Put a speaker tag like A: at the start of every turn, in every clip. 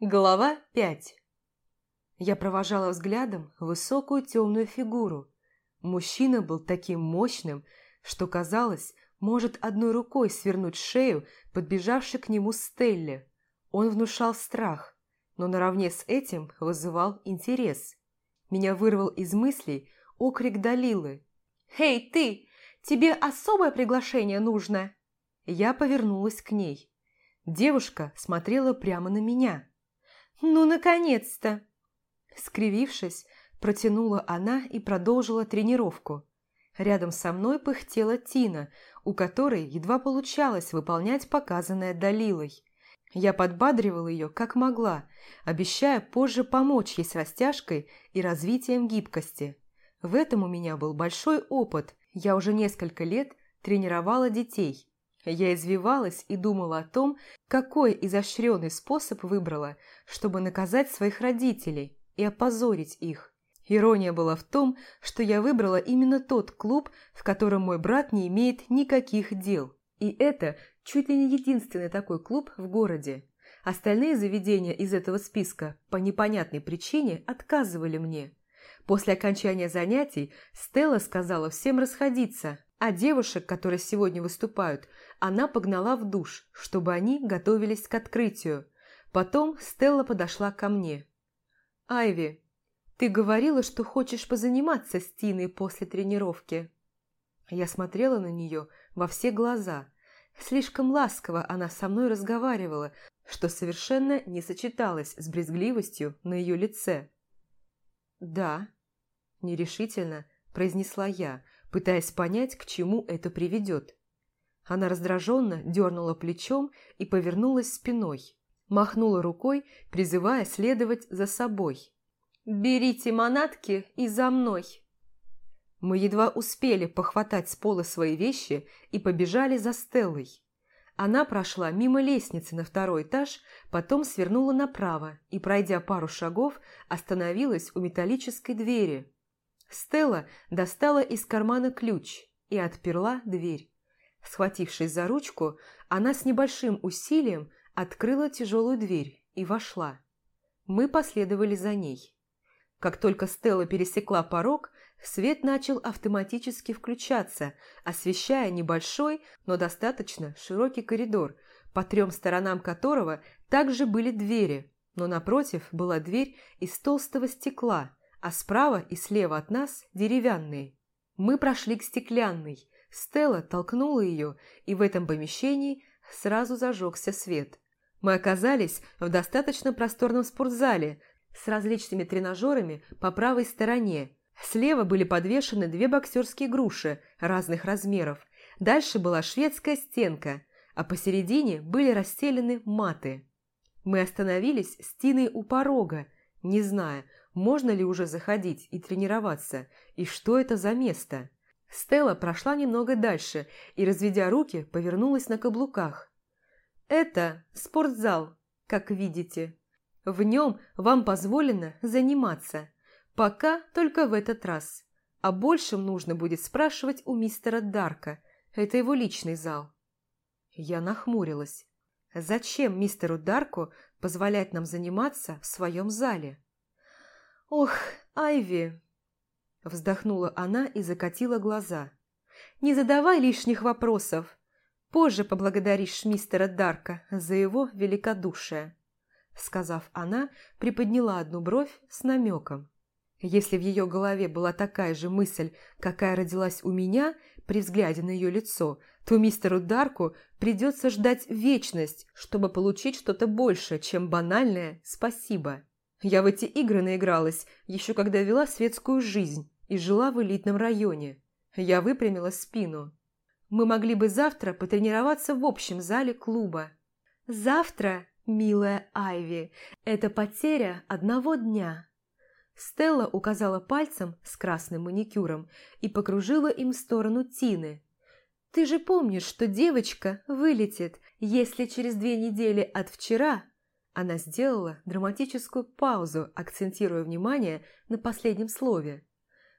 A: Глава 5 Я провожала взглядом высокую темную фигуру. Мужчина был таким мощным, что, казалось, может одной рукой свернуть шею, подбежавшей к нему Стелле. Он внушал страх, но наравне с этим вызывал интерес. Меня вырвал из мыслей окрик Далилы. «Эй, ты! Тебе особое приглашение нужно!» Я повернулась к ней. Девушка смотрела прямо на меня. «Ну, наконец-то!» Скривившись, протянула она и продолжила тренировку. Рядом со мной пыхтела Тина, у которой едва получалось выполнять показанное Далилой. Я подбадривала ее как могла, обещая позже помочь ей с растяжкой и развитием гибкости. В этом у меня был большой опыт. Я уже несколько лет тренировала детей. Я извивалась и думала о том, какой изощренный способ выбрала, чтобы наказать своих родителей и опозорить их. Ирония была в том, что я выбрала именно тот клуб, в котором мой брат не имеет никаких дел. И это чуть ли не единственный такой клуб в городе. Остальные заведения из этого списка по непонятной причине отказывали мне. После окончания занятий Стелла сказала всем расходиться, а девушек, которые сегодня выступают, она погнала в душ, чтобы они готовились к открытию. Потом Стелла подошла ко мне. «Айви, ты говорила, что хочешь позаниматься с Тиной после тренировки». Я смотрела на нее во все глаза. Слишком ласково она со мной разговаривала, что совершенно не сочеталось с брезгливостью на ее лице. «Да», – нерешительно произнесла я, пытаясь понять, к чему это приведет. Она раздраженно дернула плечом и повернулась спиной. Махнула рукой, призывая следовать за собой. «Берите манатки и за мной!» Мы едва успели похватать с пола свои вещи и побежали за Стеллой. Она прошла мимо лестницы на второй этаж, потом свернула направо и, пройдя пару шагов, остановилась у металлической двери. Стелла достала из кармана ключ и отперла дверь. Схватившись за ручку, она с небольшим усилием открыла тяжелую дверь и вошла. Мы последовали за ней. Как только Стелла пересекла порог, свет начал автоматически включаться, освещая небольшой, но достаточно широкий коридор, по трем сторонам которого также были двери, но напротив была дверь из толстого стекла, а справа и слева от нас деревянные. Мы прошли к стеклянной, Стелла толкнула ее, и в этом помещении сразу зажегся свет. Мы оказались в достаточно просторном спортзале с различными тренажерами по правой стороне. Слева были подвешены две боксерские груши разных размеров. Дальше была шведская стенка, а посередине были расстелены маты. Мы остановились с Тиной у порога, не зная, можно ли уже заходить и тренироваться, и что это за место. Стелла прошла немного дальше и, разведя руки, повернулась на каблуках. «Это спортзал, как видите. В нем вам позволено заниматься. Пока только в этот раз. О большем нужно будет спрашивать у мистера Дарка. Это его личный зал». Я нахмурилась. «Зачем мистеру Дарку позволять нам заниматься в своем зале?» «Ох, Айви!» Вздохнула она и закатила глаза. «Не задавай лишних вопросов. Позже поблагодаришь мистера Дарка за его великодушие». Сказав она, приподняла одну бровь с намеком. Если в ее голове была такая же мысль, какая родилась у меня при взгляде на ее лицо, то мистеру Дарку придется ждать вечность, чтобы получить что-то большее, чем банальное «спасибо». Я в эти игры наигралась, еще когда вела светскую жизнь и жила в элитном районе. Я выпрямила спину. Мы могли бы завтра потренироваться в общем зале клуба. Завтра, милая Айви, это потеря одного дня. Стелла указала пальцем с красным маникюром и покружила им в сторону Тины. «Ты же помнишь, что девочка вылетит, если через две недели от вчера...» Она сделала драматическую паузу, акцентируя внимание на последнем слове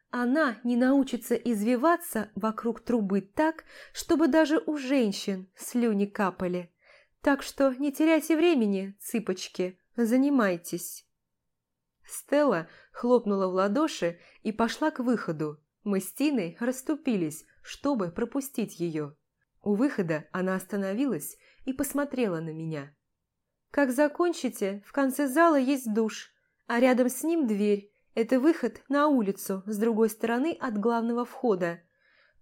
A: она не научится извиваться вокруг трубы так, чтобы даже у женщин слюни капали. Так что не теряйте времени, цыпочки, Занимайтесь». Стелла хлопнула в ладоши и пошла к выходу. Мы с Тиной расступились, чтобы пропустить ее. У выхода она остановилась и посмотрела на меня. «Как закончите, в конце зала есть душ, а рядом с ним дверь. Это выход на улицу с другой стороны от главного входа.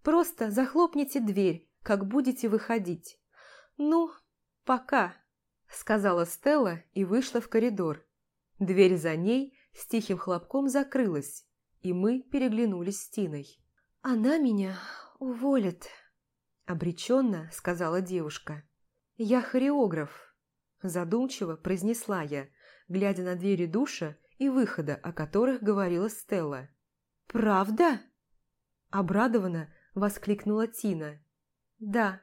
A: Просто захлопните дверь, как будете выходить». «Ну, пока», – сказала Стелла и вышла в коридор. Дверь за ней с тихим хлопком закрылась, и мы переглянулись с Тиной. «Она меня уволит», – обреченно сказала девушка. «Я хореограф», – задумчиво произнесла я, глядя на двери душа и выхода, о которых говорила Стелла. «Правда?» – обрадованно воскликнула Тина. «Да,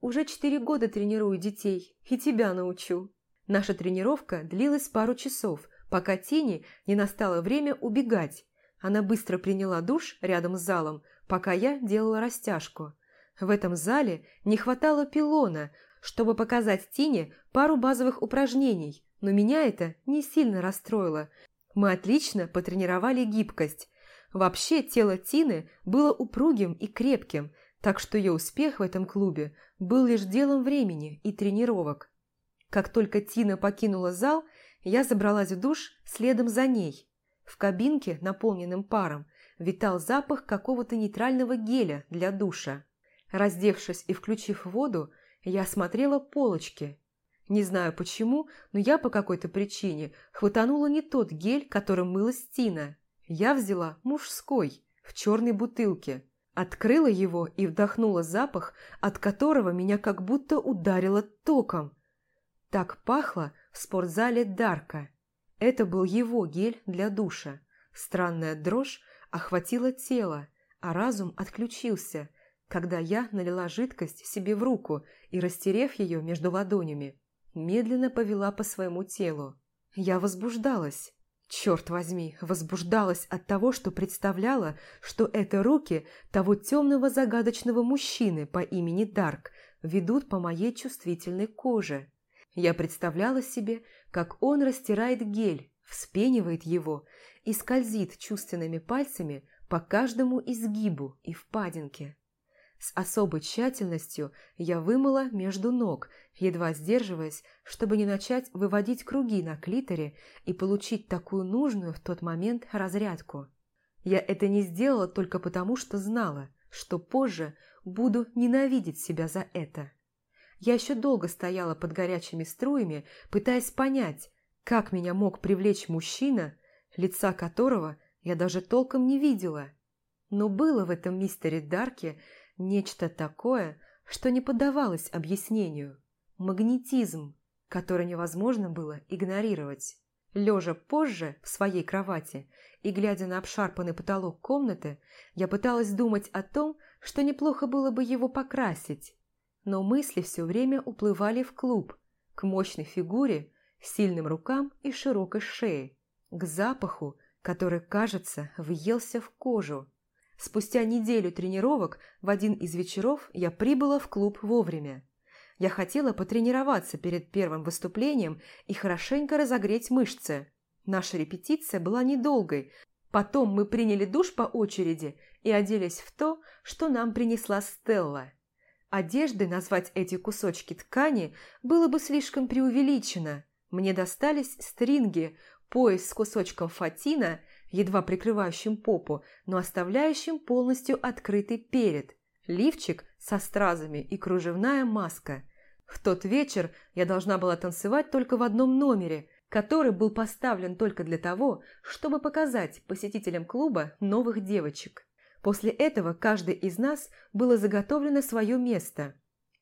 A: уже четыре года тренирую детей и тебя научу». Наша тренировка длилась пару часов, пока Тине не настало время убегать. Она быстро приняла душ рядом с залом, пока я делала растяжку. В этом зале не хватало пилона, чтобы показать Тине пару базовых упражнений, но меня это не сильно расстроило. Мы отлично потренировали гибкость. Вообще тело Тины было упругим и крепким, так что ее успех в этом клубе был лишь делом времени и тренировок. Как только Тина покинула зал, я забралась в душ следом за ней. В кабинке, наполненном паром, витал запах какого-то нейтрального геля для душа. Раздевшись и включив воду, я осмотрела полочки. Не знаю почему, но я по какой-то причине хватанула не тот гель, которым мылась Тина. Я взяла мужской, в черной бутылке. Открыла его и вдохнула запах, от которого меня как будто ударило током. Так пахло, в спортзале Дарка. Это был его гель для душа. Странная дрожь охватила тело, а разум отключился, когда я налила жидкость себе в руку и, растерев ее между ладонями, медленно повела по своему телу. Я возбуждалась. Черт возьми, возбуждалась от того, что представляла, что это руки того темного загадочного мужчины по имени Дарк ведут по моей чувствительной коже. Я представляла себе, как он растирает гель, вспенивает его и скользит чувственными пальцами по каждому изгибу и впадинке. С особой тщательностью я вымыла между ног, едва сдерживаясь, чтобы не начать выводить круги на клиторе и получить такую нужную в тот момент разрядку. Я это не сделала только потому, что знала, что позже буду ненавидеть себя за это. Я еще долго стояла под горячими струями, пытаясь понять, как меня мог привлечь мужчина, лица которого я даже толком не видела. Но было в этом мистере Дарке нечто такое, что не поддавалось объяснению. Магнетизм, который невозможно было игнорировать. Лежа позже в своей кровати и глядя на обшарпанный потолок комнаты, я пыталась думать о том, что неплохо было бы его покрасить, но мысли все время уплывали в клуб, к мощной фигуре, сильным рукам и широкой шее, к запаху, который, кажется, въелся в кожу. Спустя неделю тренировок в один из вечеров я прибыла в клуб вовремя. Я хотела потренироваться перед первым выступлением и хорошенько разогреть мышцы. Наша репетиция была недолгой. Потом мы приняли душ по очереди и оделись в то, что нам принесла Стелла. Одеждой назвать эти кусочки ткани было бы слишком преувеличено. Мне достались стринги, пояс с кусочком фатина, едва прикрывающим попу, но оставляющим полностью открытый перед, лифчик со стразами и кружевная маска. В тот вечер я должна была танцевать только в одном номере, который был поставлен только для того, чтобы показать посетителям клуба новых девочек. После этого каждый из нас было заготовлено свое место.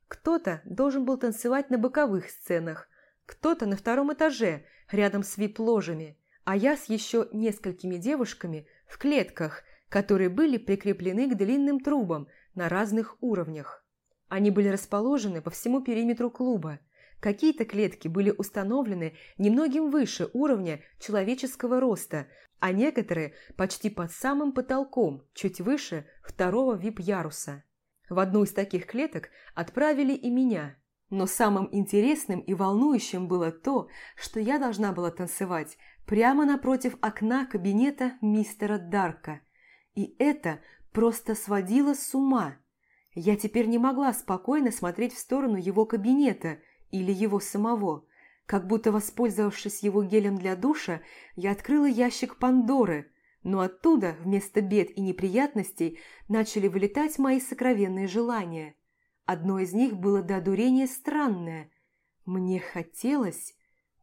A: Кто-то должен был танцевать на боковых сценах, кто-то на втором этаже, рядом с вип-ложами, а я с еще несколькими девушками в клетках, которые были прикреплены к длинным трубам на разных уровнях. Они были расположены по всему периметру клуба. Какие-то клетки были установлены немногим выше уровня человеческого роста, а некоторые почти под самым потолком, чуть выше второго вип-яруса. В одну из таких клеток отправили и меня. Но самым интересным и волнующим было то, что я должна была танцевать прямо напротив окна кабинета мистера Дарка. И это просто сводило с ума. Я теперь не могла спокойно смотреть в сторону его кабинета или его самого. Как будто воспользовавшись его гелем для душа, я открыла ящик Пандоры, но оттуда вместо бед и неприятностей начали вылетать мои сокровенные желания. Одно из них было до одурения странное. Мне хотелось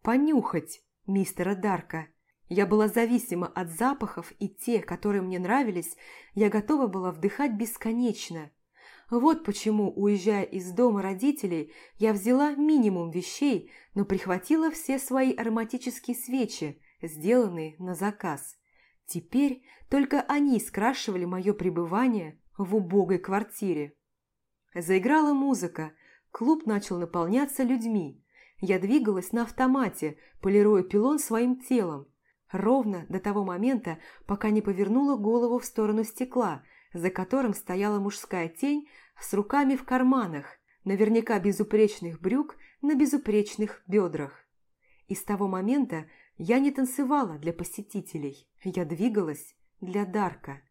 A: понюхать мистера Дарка. Я была зависима от запахов, и те, которые мне нравились, я готова была вдыхать бесконечно. Вот почему, уезжая из дома родителей, я взяла минимум вещей, но прихватила все свои ароматические свечи, сделанные на заказ. Теперь только они скрашивали мое пребывание в убогой квартире. Заиграла музыка, клуб начал наполняться людьми. Я двигалась на автомате, полируя пилон своим телом, ровно до того момента, пока не повернула голову в сторону стекла, за которым стояла мужская тень с руками в карманах, наверняка безупречных брюк на безупречных бедрах. И с того момента я не танцевала для посетителей, я двигалась для Дарка.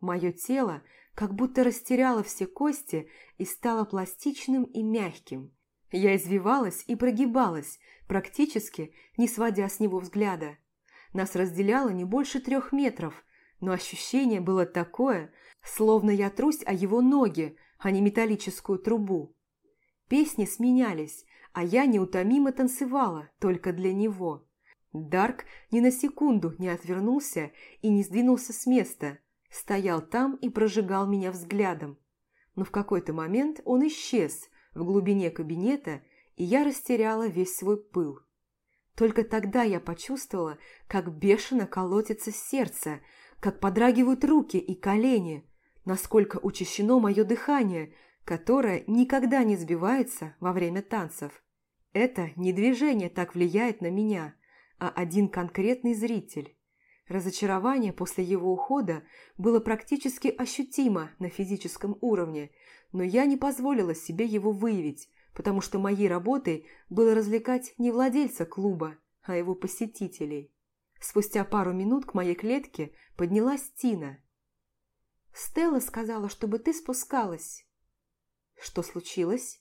A: Мое тело как будто растеряло все кости и стало пластичным и мягким. Я извивалась и прогибалась, практически не сводя с него взгляда. Нас разделяло не больше трех метров, но ощущение было такое, словно я трусь о его ноги, а не металлическую трубу. Песни сменялись, а я неутомимо танцевала только для него. Дарк ни на секунду не отвернулся и не сдвинулся с места, стоял там и прожигал меня взглядом. Но в какой-то момент он исчез в глубине кабинета, и я растеряла весь свой пыл. Только тогда я почувствовала, как бешено колотится сердце, как подрагивают руки и колени, насколько учащено мое дыхание, которое никогда не сбивается во время танцев. Это не движение так влияет на меня, а один конкретный зритель. Разочарование после его ухода было практически ощутимо на физическом уровне, но я не позволила себе его выявить, потому что моей работой было развлекать не владельца клуба, а его посетителей. Спустя пару минут к моей клетке поднялась Тина. «Стелла сказала, чтобы ты спускалась». «Что случилось?»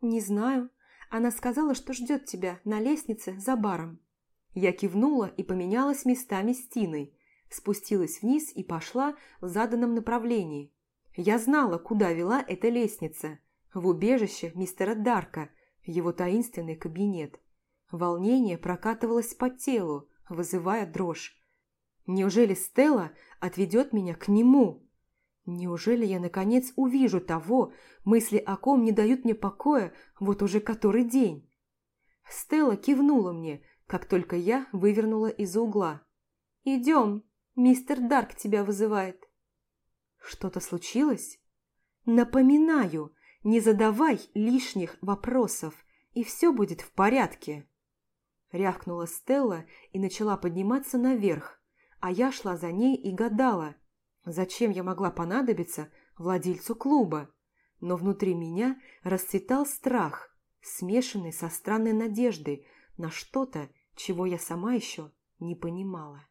A: «Не знаю. Она сказала, что ждет тебя на лестнице за баром». Я кивнула и поменялась местами с Тиной, спустилась вниз и пошла в заданном направлении. Я знала, куда вела эта лестница – в убежище мистера Дарка, его таинственный кабинет. Волнение прокатывалось по телу, вызывая дрожь. Неужели Стелла отведет меня к нему? Неужели я наконец увижу того, мысли о ком не дают мне покоя вот уже который день? Стелла кивнула мне, как только я вывернула из угла. «Идем, мистер Дарк тебя вызывает». «Что-то случилось?» «Напоминаю, не задавай лишних вопросов, и все будет в порядке. Рявкнула Стелла и начала подниматься наверх, а я шла за ней и гадала, зачем я могла понадобиться владельцу клуба. Но внутри меня расцветал страх, смешанный со странной надеждой на что-то, чего я сама еще не понимала.